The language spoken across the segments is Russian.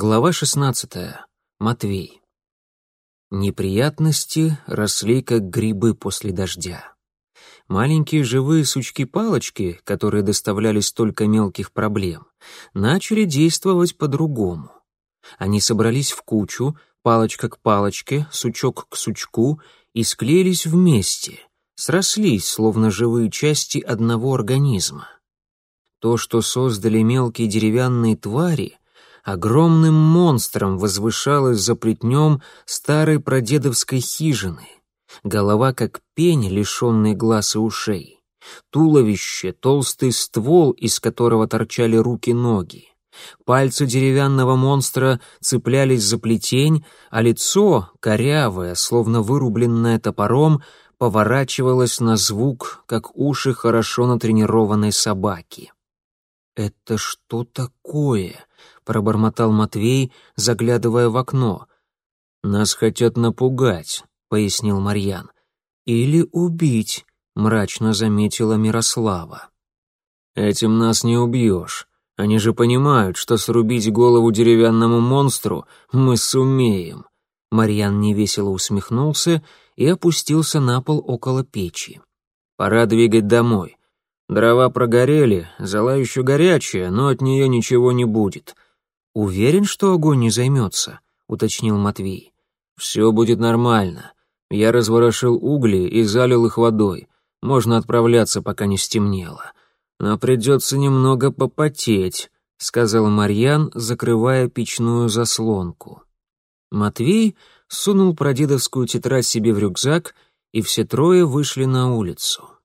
Глава 16. Матвей. Неприятности росли как грибы после дождя. Маленькие живые сучки-палочки, которые доставляли столько мелких проблем, начали действовать по-другому. Они собрались в кучу, палочка к палочке, сучок к сучку, и склеились вместе, срослись, словно живые части одного организма. То, что создали мелкие деревянные твари, огромным монстром возвышалась за плетнем старой прадедовской хижины. Голова как пень, лишенный глаз и ушей. Туловище — толстый ствол, из которого торчали руки-ноги. Пальцы деревянного монстра цеплялись за плетень, а лицо, корявое, словно вырубленное топором, поворачивалось на звук, как уши хорошо натренированной собаки. «Это что такое?» пробормотал Матвей, заглядывая в окно. Нас хотят напугать, пояснил Марьян. Или убить, мрачно заметила Мирослава. Этим нас не убьешь. Они же понимают, что срубить голову деревянному монстру мы сумеем. Марьян невесело усмехнулся и опустился на пол около печи. Пора двигать домой. Дрова прогорели, зола еще горячая, но от нее ничего не будет. «Уверен, что огонь не займется?» — уточнил Матвей. «Все будет нормально. Я разворошил угли и залил их водой. Можно отправляться, пока не стемнело. Но придется немного попотеть», — сказал Марьян, закрывая печную заслонку. Матвей сунул прадедовскую тетрадь себе в рюкзак, и все трое вышли на улицу.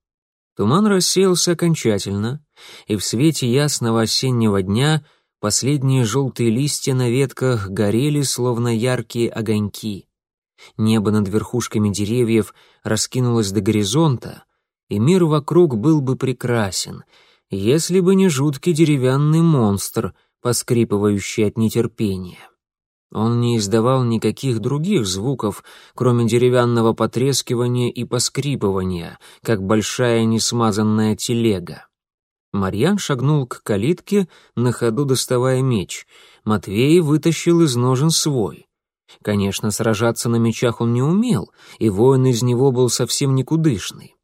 Туман рассеялся окончательно, и в свете ясного осеннего дня — Последние желтые листья на ветках горели, словно яркие огоньки. Небо над верхушками деревьев раскинулось до горизонта, и мир вокруг был бы прекрасен, если бы не жуткий деревянный монстр, поскрипывающий от нетерпения. Он не издавал никаких других звуков, кроме деревянного потрескивания и поскрипывания, как большая несмазанная телега. Марьян шагнул к калитке, на ходу доставая меч. Матвей вытащил из ножен свой. Конечно, сражаться на мечах он не умел, и воин из него был совсем никудышный.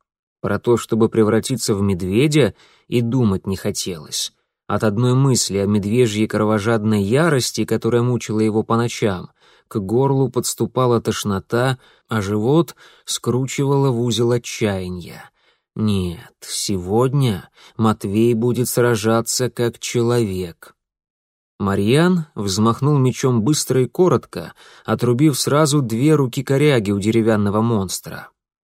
Про то, чтобы превратиться в медведя, и думать не хотелось. От одной мысли о медвежьей кровожадной ярости, которая мучила его по ночам, к горлу подступала тошнота, а живот скручивало в узел отчаяния. Нет, сегодня Матвей будет сражаться как человек. Марьян взмахнул мечом быстро и коротко, отрубив сразу две руки коряги у деревянного монстра.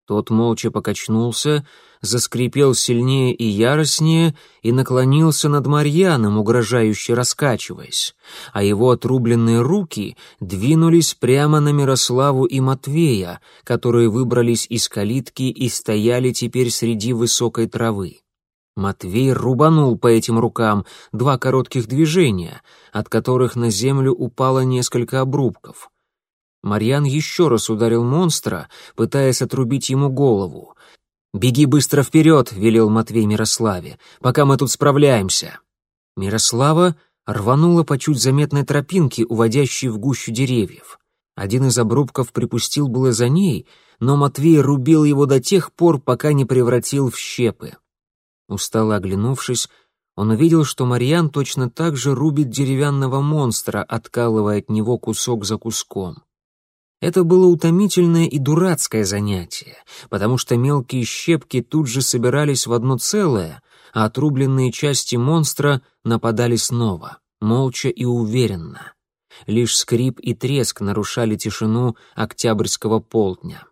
Тот молча покачнулся, заскрипел сильнее и яростнее и наклонился над Марьяном, угрожающе раскачиваясь, а его отрубленные руки двинулись прямо на Мирославу и Матвея, которые выбрались из калитки и стояли теперь среди высокой травы. Матвей рубанул по этим рукам два коротких движения, от которых на землю упало несколько обрубков — Марьян еще раз ударил монстра, пытаясь отрубить ему голову. «Беги быстро вперед!» — велел Матвей Мирославе, «пока мы тут справляемся». Мирослава рванула по чуть заметной тропинке, уводящей в гущу деревьев. Один из обрубков припустил было за ней, но Матвей рубил его до тех пор, пока не превратил в щепы. Устало оглянувшись, он увидел, что Марьян точно так же рубит деревянного монстра, откалывая от него кусок за куском. Это было утомительное и дурацкое занятие, потому что мелкие щепки тут же собирались в одно целое, а отрубленные части монстра нападали снова, молча и уверенно. Лишь скрип и треск нарушали тишину октябрьского полдня.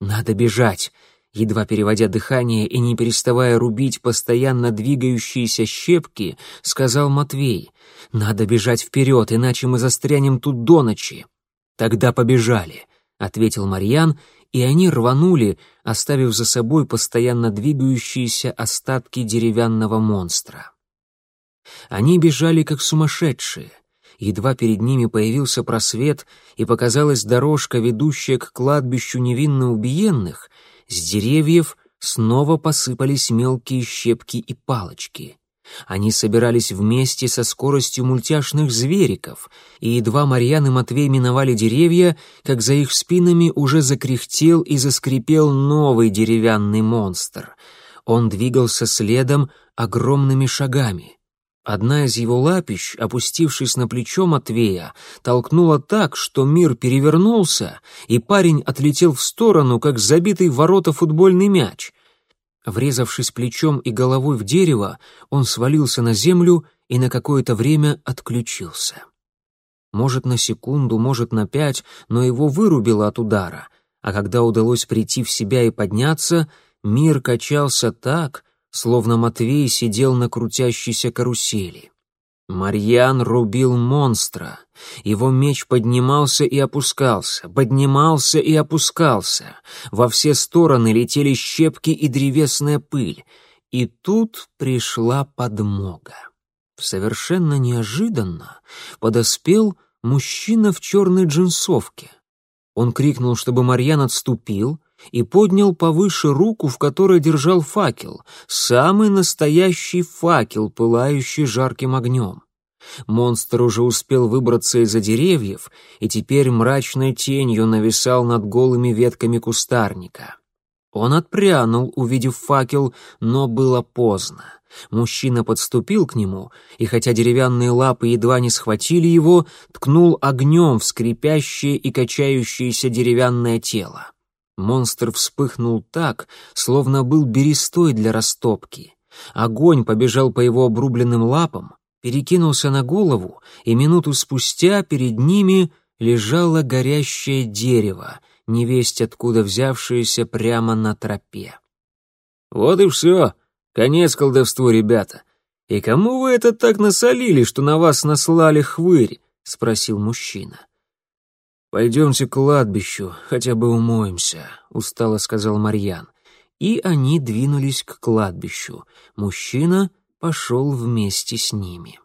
«Надо бежать!» Едва переводя дыхание и не переставая рубить постоянно двигающиеся щепки, сказал Матвей. «Надо бежать вперед, иначе мы застрянем тут до ночи». «Тогда побежали», — ответил Марьян, и они рванули, оставив за собой постоянно двигающиеся остатки деревянного монстра. Они бежали как сумасшедшие. Едва перед ними появился просвет и показалась дорожка, ведущая к кладбищу невинно убиенных, с деревьев снова посыпались мелкие щепки и палочки. Они собирались вместе со скоростью мультяшных звериков, и едва Марьян и Матвей миновали деревья, как за их спинами уже закряхтел и заскрипел новый деревянный монстр. Он двигался следом огромными шагами. Одна из его лапищ, опустившись на плечо Матвея, толкнула так, что мир перевернулся, и парень отлетел в сторону, как забитый в ворота футбольный мяч. Врезавшись плечом и головой в дерево, он свалился на землю и на какое-то время отключился. Может, на секунду, может, на пять, но его вырубило от удара, а когда удалось прийти в себя и подняться, мир качался так, словно Матвей сидел на крутящейся карусели. Марьян рубил монстра. Его меч поднимался и опускался, поднимался и опускался. Во все стороны летели щепки и древесная пыль. И тут пришла подмога. Совершенно неожиданно подоспел мужчина в черной джинсовке. Он крикнул, чтобы Марьян отступил, и поднял повыше руку, в которой держал факел, самый настоящий факел, пылающий жарким огнем. Монстр уже успел выбраться из-за деревьев и теперь мрачной тенью нависал над голыми ветками кустарника. Он отпрянул, увидев факел, но было поздно. Мужчина подступил к нему, и хотя деревянные лапы едва не схватили его, ткнул огнем в скрипящее и качающееся деревянное тело. Монстр вспыхнул так, словно был берестой для растопки. Огонь побежал по его обрубленным лапам, перекинулся на голову, и минуту спустя перед ними лежало горящее дерево, невесть откуда взявшееся прямо на тропе. «Вот и все, конец колдовству, ребята. И кому вы это так насолили, что на вас наслали хвырь?» — спросил мужчина. «Пойдемте к кладбищу, хотя бы умоемся», — устало сказал Марьян. И они двинулись к кладбищу. Мужчина пошел вместе с ними.